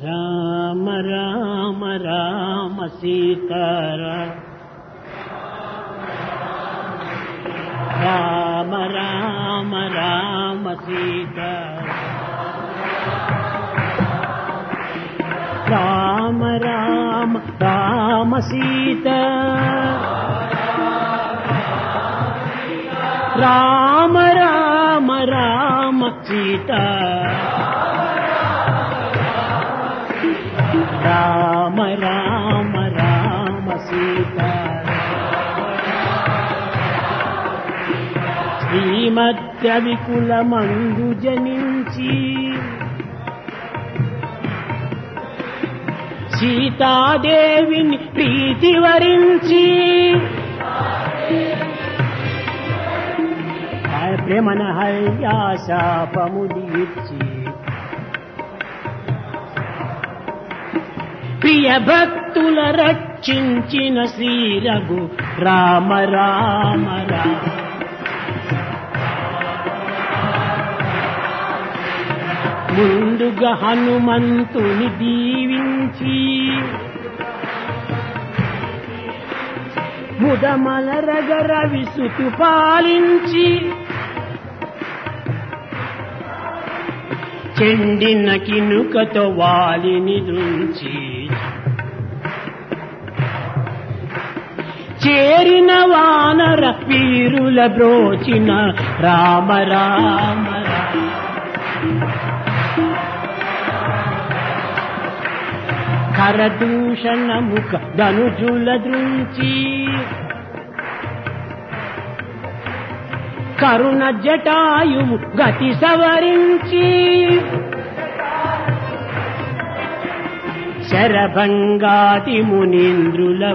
राम राम राम सीताराम। राम राम राम सीता राम राम राम सीता राम राम राम सीता రామ రామ రామ సీత. శ్రీమత్య వికుల మందు జనించి సీతాదేవిని ప్రీతి వరించి ప్రేమన హయ్యాశాపములు ప్రియ భక్తుల రక్షించిన శ్రీ రఘు రామ రామ రామ. ముందుగా హనుమంతుని దీవించి ముదమలరగర విసుతు పాలించి చెండిన కినుకతో వాలిని దుంచి. చేరిన వానర వీరుల బ్రోచిన రామ రామ రామ. కరదూషణ ముఖ ధనుజుల దృంచి. కరుణ జటాయువు గతి సవరించి. శరభంగాతి మునీంద్రుల